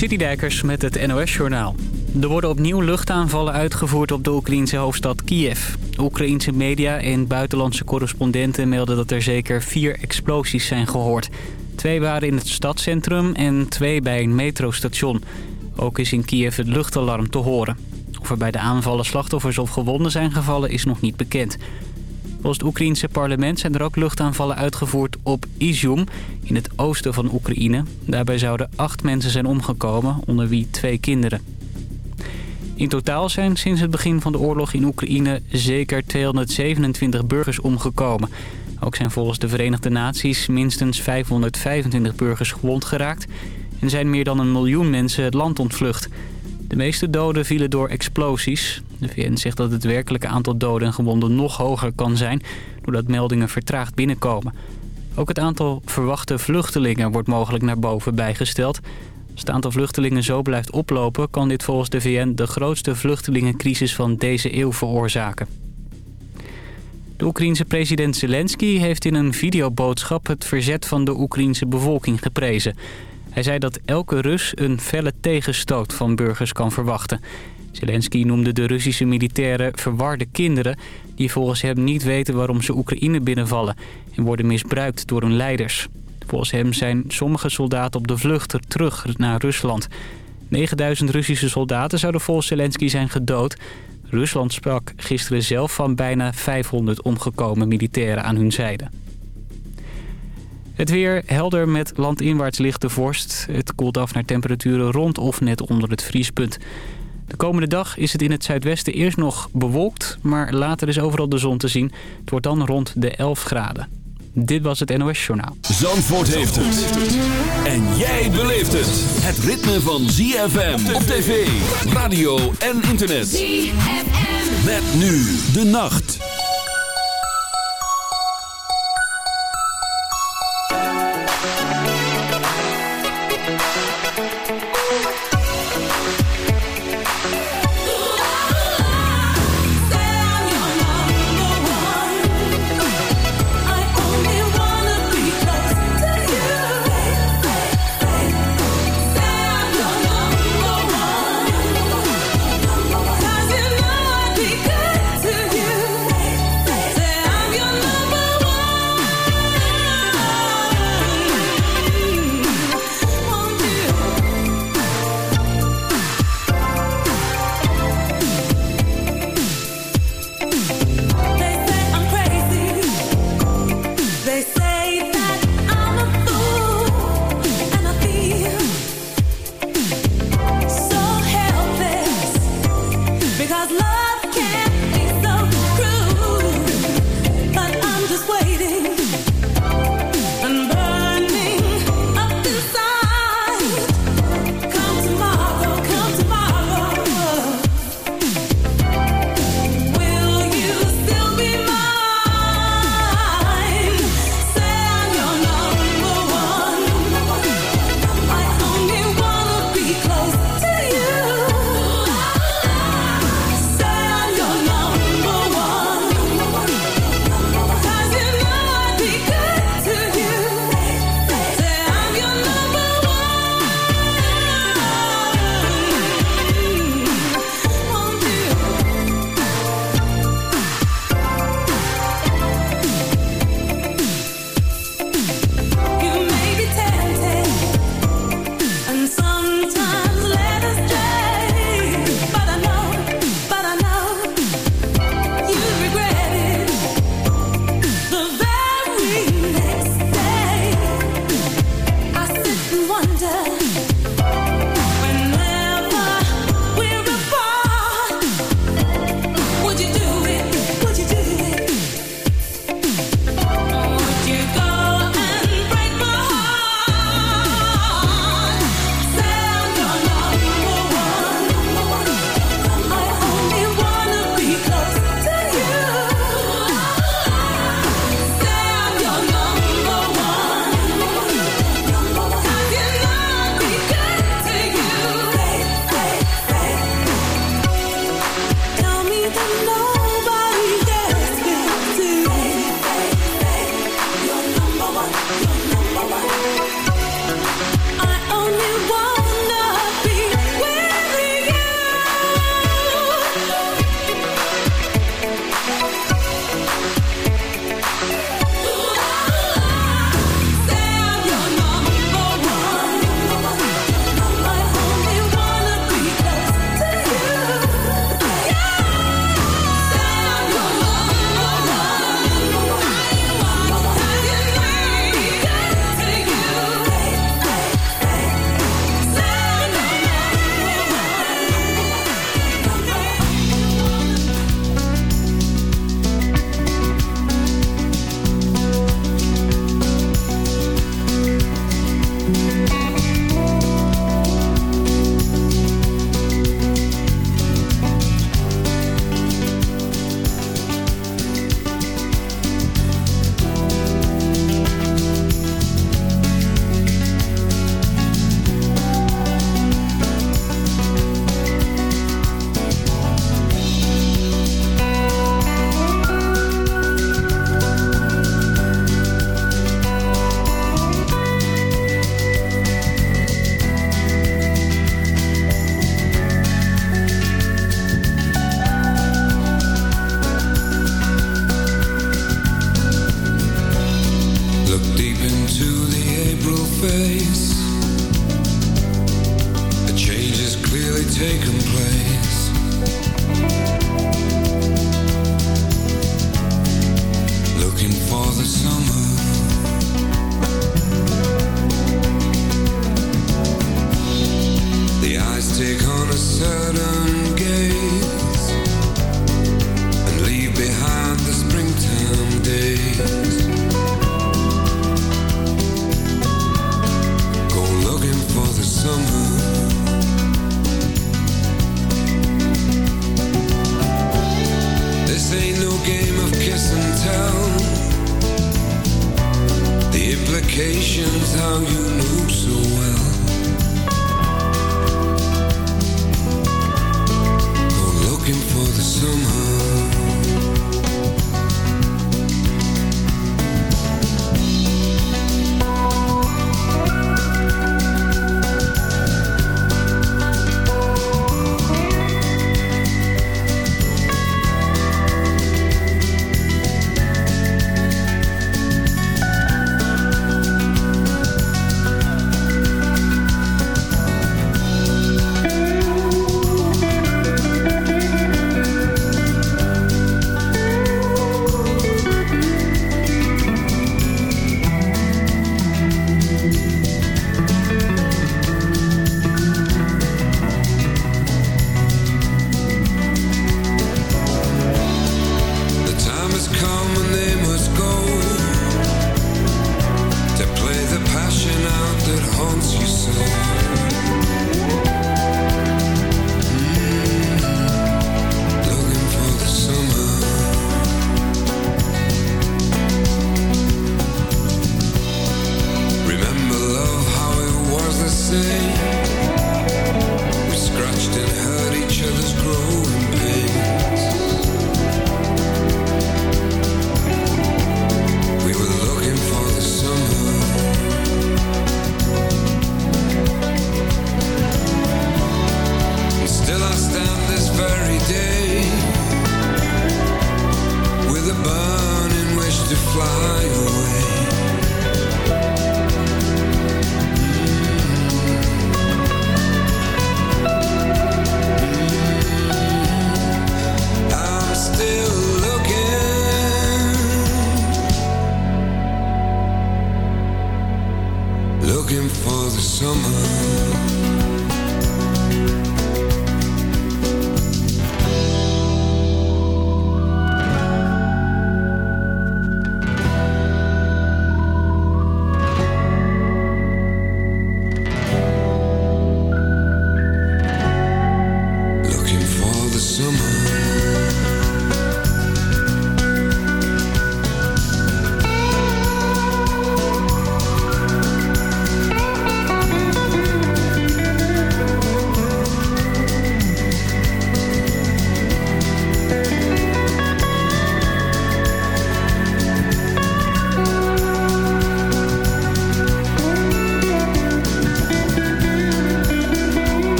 Citydijkers met het NOS-journaal. Er worden opnieuw luchtaanvallen uitgevoerd op de Oekraïnse hoofdstad Kiev. Oekraïense media en buitenlandse correspondenten melden dat er zeker vier explosies zijn gehoord. Twee waren in het stadscentrum en twee bij een metrostation. Ook is in Kiev het luchtalarm te horen. Of er bij de aanvallen slachtoffers of gewonden zijn gevallen is nog niet bekend. Volgens het Oekraïense parlement zijn er ook luchtaanvallen uitgevoerd op Izum in het oosten van Oekraïne. Daarbij zouden acht mensen zijn omgekomen, onder wie twee kinderen. In totaal zijn sinds het begin van de oorlog in Oekraïne zeker 227 burgers omgekomen. Ook zijn volgens de Verenigde Naties minstens 525 burgers gewond geraakt... en zijn meer dan een miljoen mensen het land ontvlucht. De meeste doden vielen door explosies. De VN zegt dat het werkelijke aantal doden en gewonden nog hoger kan zijn... doordat meldingen vertraagd binnenkomen. Ook het aantal verwachte vluchtelingen wordt mogelijk naar boven bijgesteld. Als het aantal vluchtelingen zo blijft oplopen... kan dit volgens de VN de grootste vluchtelingencrisis van deze eeuw veroorzaken. De Oekraïense president Zelensky heeft in een videoboodschap... het verzet van de Oekraïense bevolking geprezen... Hij zei dat elke Rus een felle tegenstoot van burgers kan verwachten. Zelensky noemde de Russische militairen verwarde kinderen... die volgens hem niet weten waarom ze Oekraïne binnenvallen... en worden misbruikt door hun leiders. Volgens hem zijn sommige soldaten op de vlucht terug naar Rusland. 9000 Russische soldaten zouden volgens Zelensky zijn gedood. Rusland sprak gisteren zelf van bijna 500 omgekomen militairen aan hun zijde. Het weer helder met landinwaarts lichte vorst. Het koelt af naar temperaturen rond of net onder het vriespunt. De komende dag is het in het zuidwesten eerst nog bewolkt... maar later is overal de zon te zien. Het wordt dan rond de 11 graden. Dit was het NOS Journaal. Zandvoort heeft het. En jij beleeft het. Het ritme van ZFM op tv, radio en internet. ZFM. Met nu de nacht.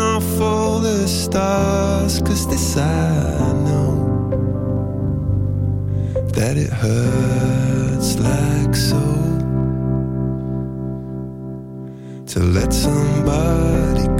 off all the stars, cause this I know that it hurts like so. To let somebody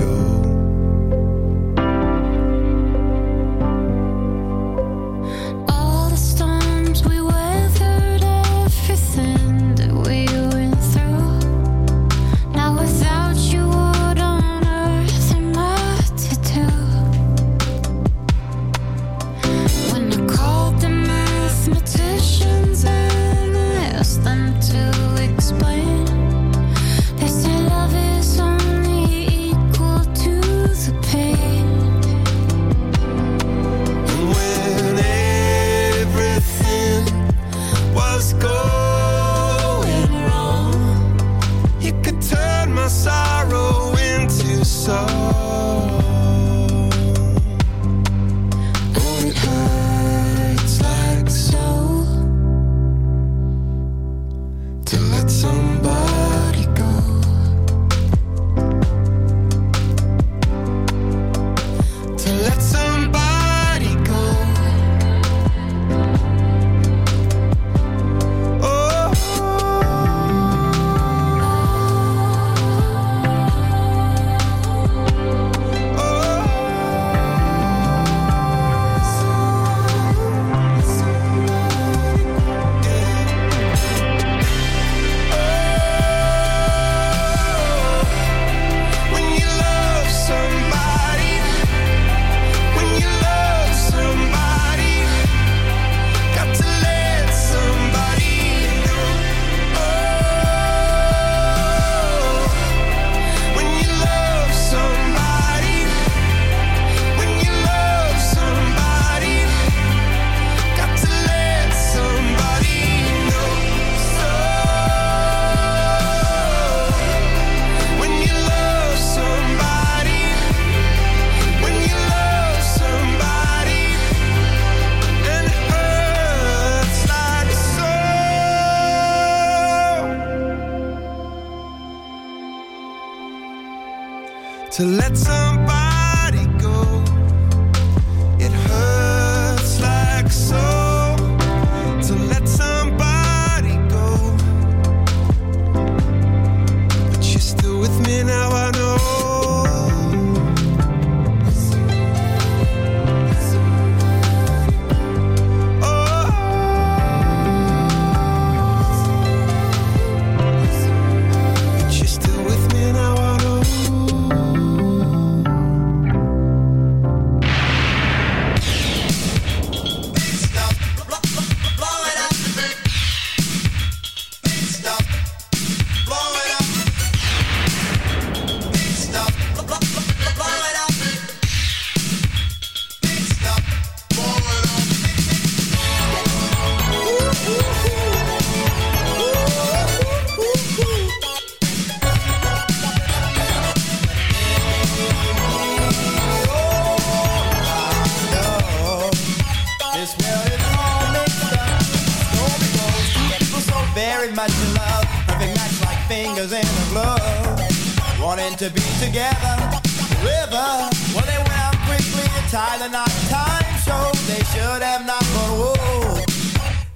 silent on time show. They should have not, but whoa.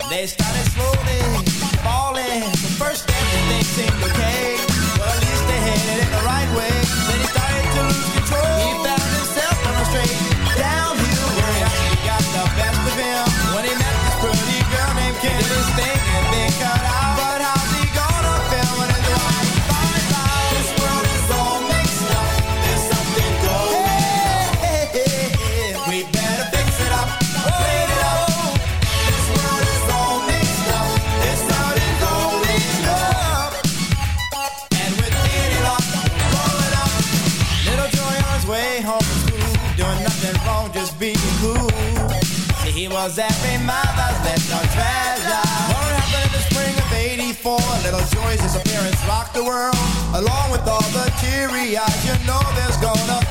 They started slowly falling. The first everything seemed okay. Well, at least they headed in the right way. Then he started to lose control. He found himself on a straight downhill where he got the best of him. When he met this pretty girl named Kim, this thing and then cut joys as her parents the world. Along with all the teary eyes, you know there's gonna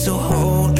So hold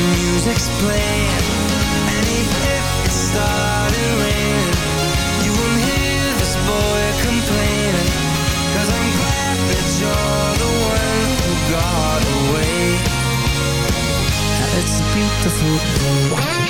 Music's playing And if it started raining You won't hear this boy complaining. Cause I'm glad that you're the one who got away. It's a beautiful thing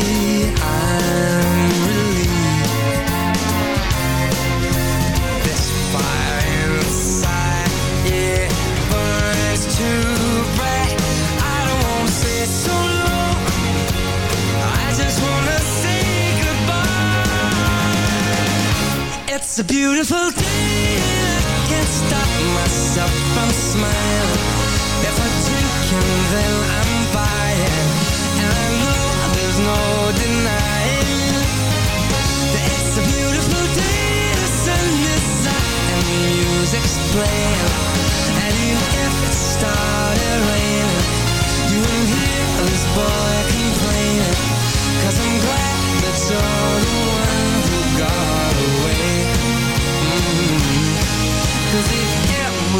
It's a beautiful day I can't stop myself from smiling If I drink and then I'm buying And I know there's no denying that it's a beautiful day. The sun is out and the music's playing. And even if it started raining, you won't hear this boy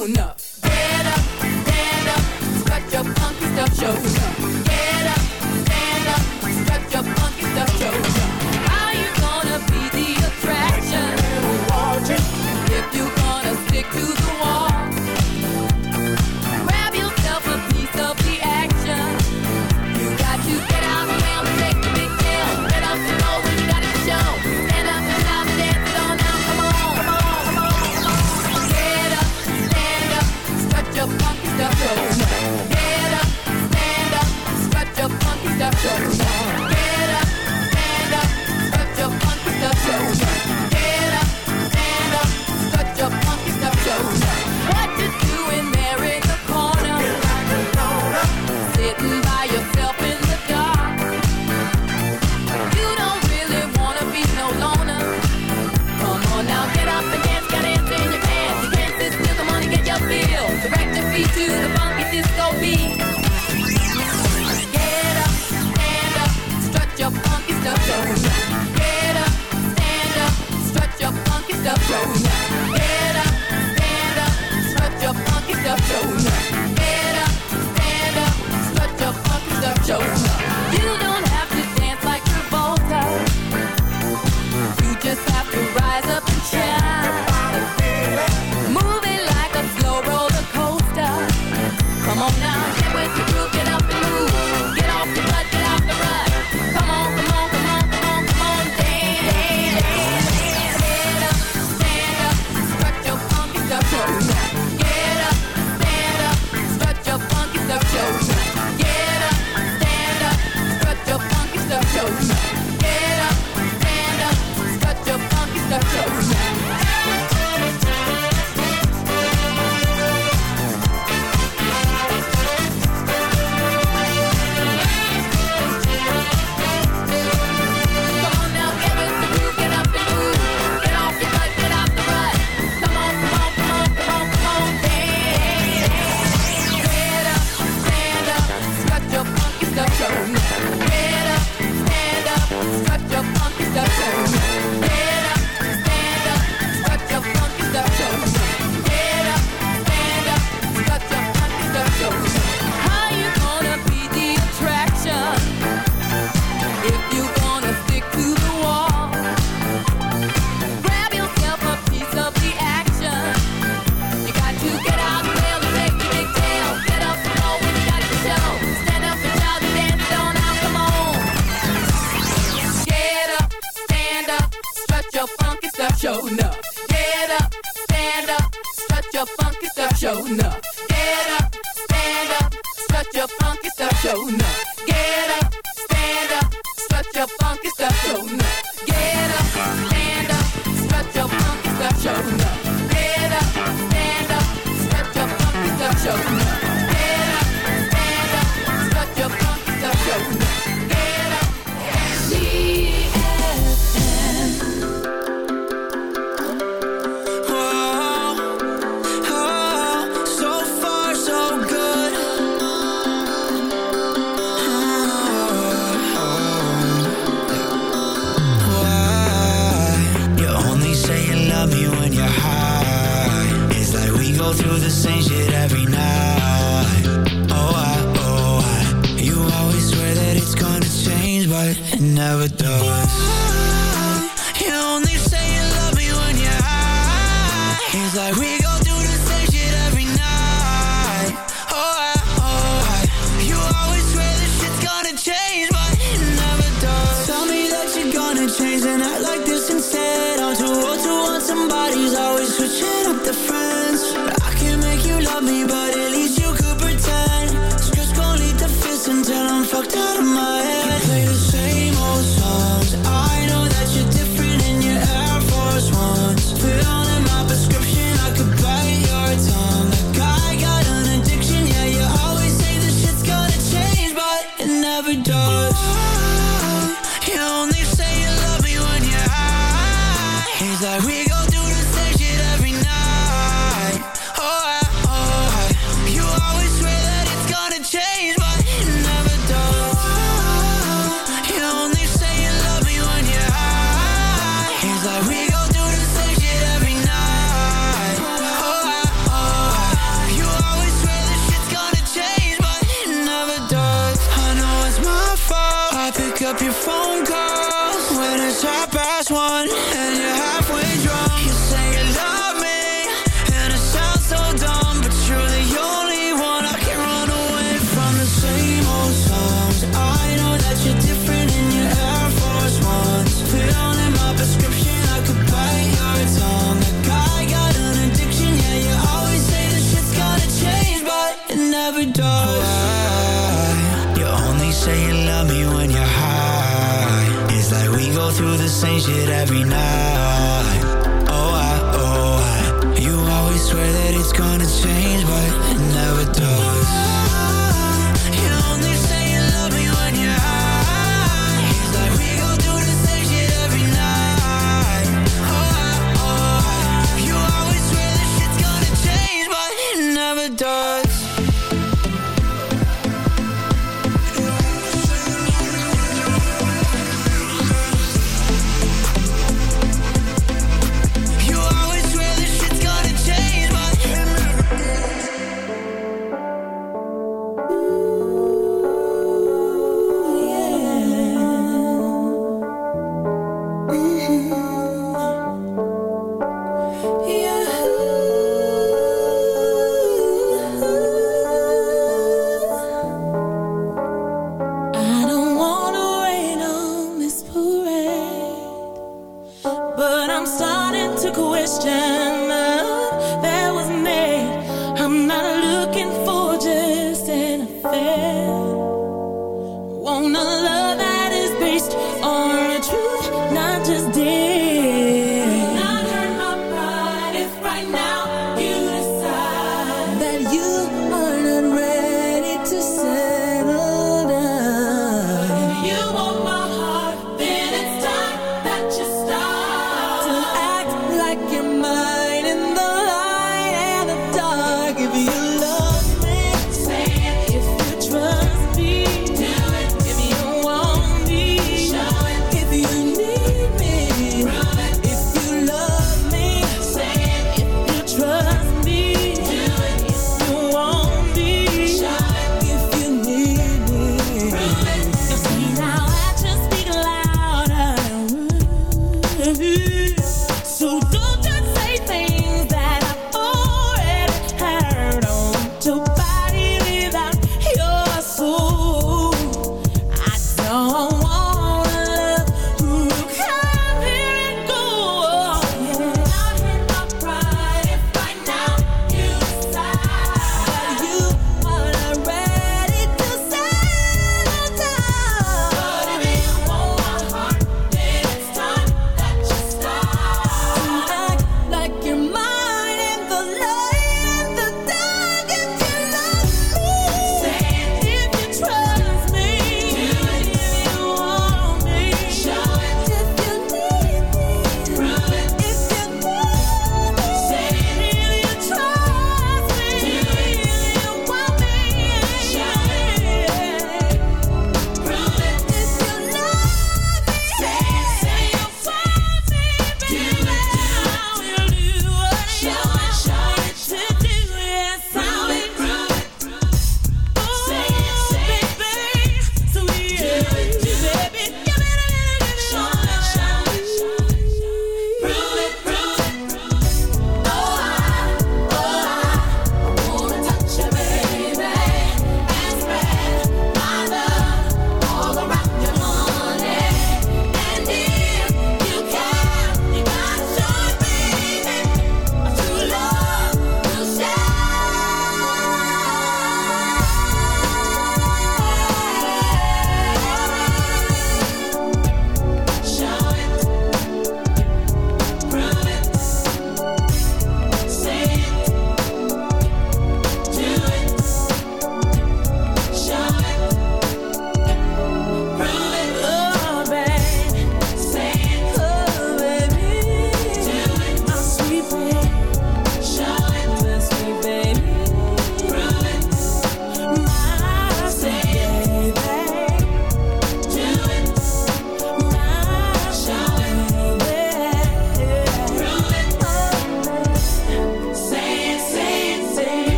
going up.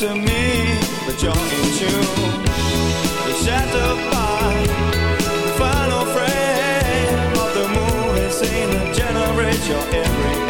to me, but you're in tune. It's shattered by the final frame of the moon. It's in a generation every